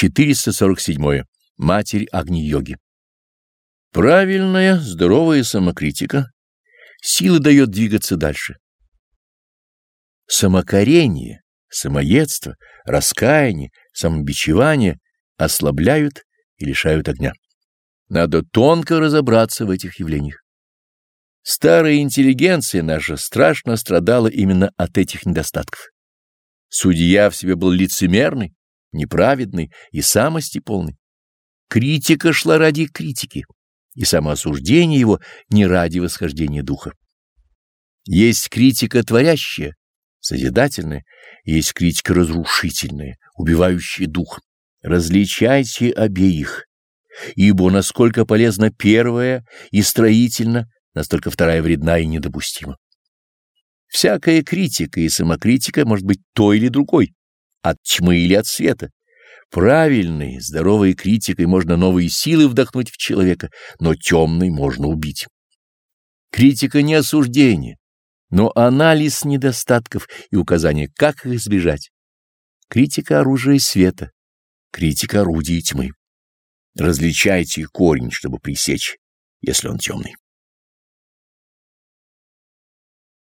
447. Матерь Агни-йоги. Правильная, здоровая самокритика силы дает двигаться дальше. Самокорение, самоедство, раскаяние, самобичевание ослабляют и лишают огня. Надо тонко разобраться в этих явлениях. Старая интеллигенция наша страшно страдала именно от этих недостатков. Судья в себе был лицемерный, неправедный и самости полный. Критика шла ради критики, и самоосуждение его не ради восхождения духа. Есть критика творящая, созидательная, есть критика разрушительная, убивающая дух. Различайте обеих, ибо насколько полезна первая и строительна, настолько вторая вредна и недопустима. Всякая критика и самокритика может быть той или другой, от тьмы или от света. Правильной, здоровой критикой можно новые силы вдохнуть в человека, но темной можно убить. Критика не осуждение, но анализ недостатков и указание, как их избежать. Критика оружия света, критика орудия тьмы. Различайте корень, чтобы пресечь, если он темный.